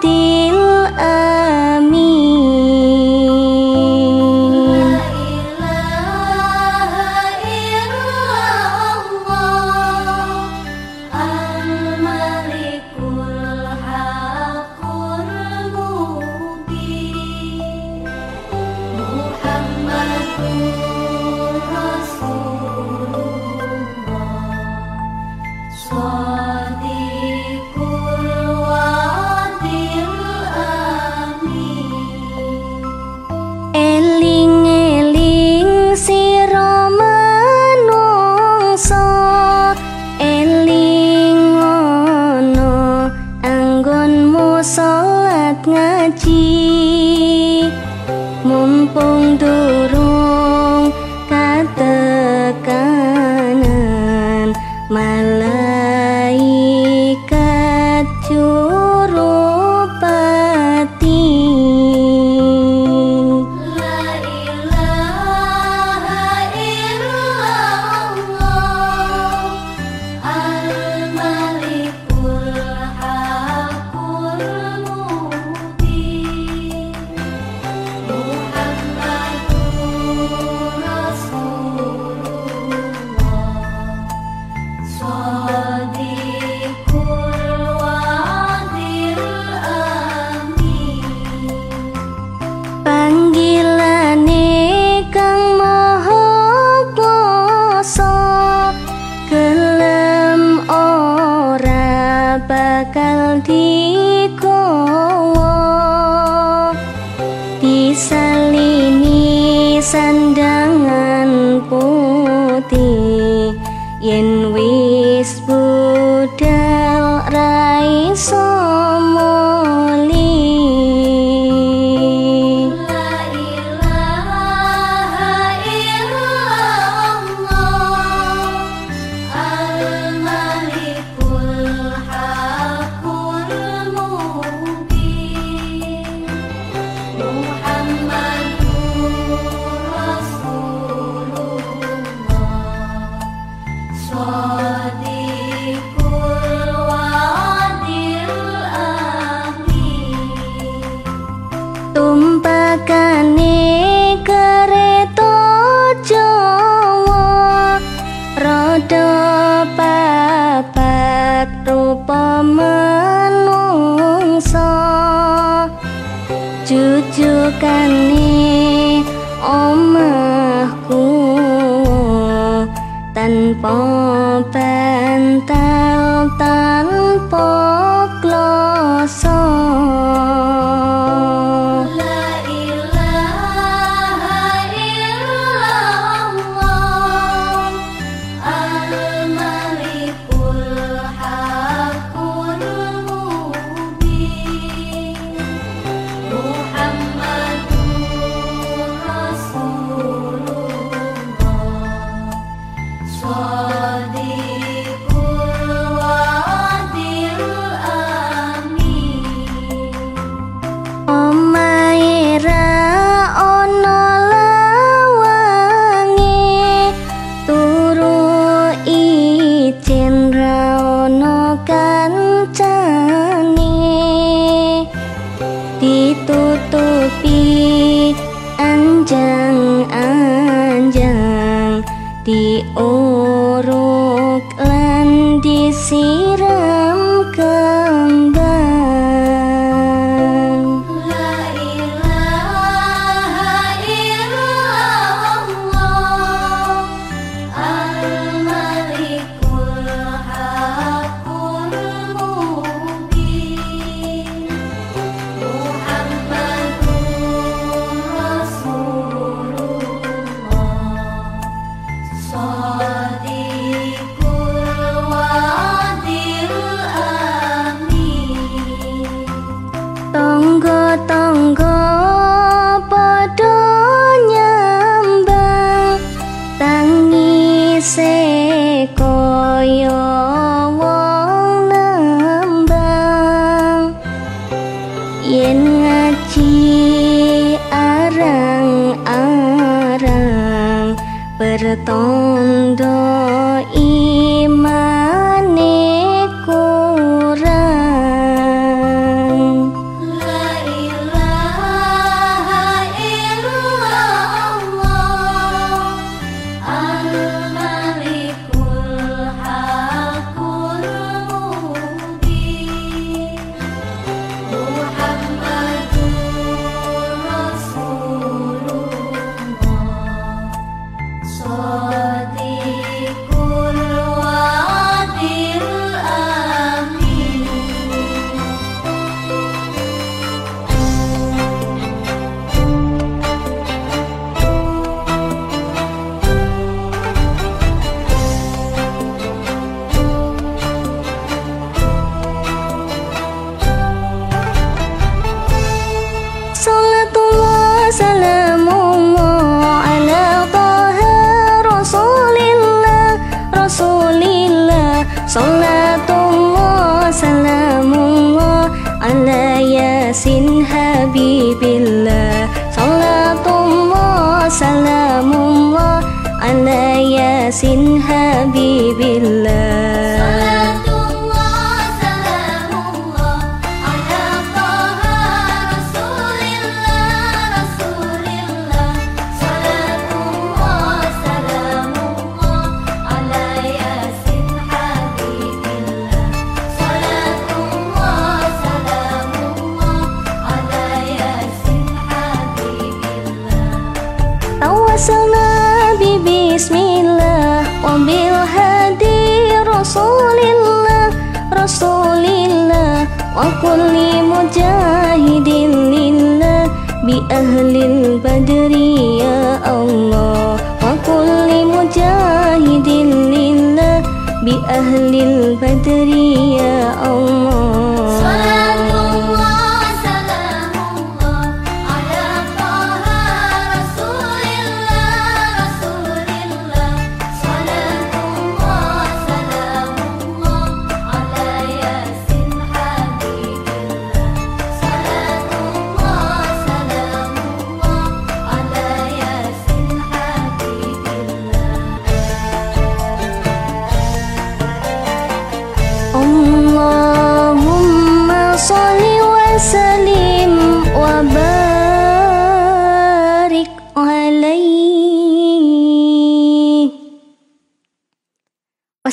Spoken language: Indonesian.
的 ngaji mumpung durung pojokane omahku tanpa diuruk lan disiram 这东。yasin habibillah kulli mujahidin lillah bi ahlil badri ya Allah. Wa kulli mujahidin lillah bi ahlil badri.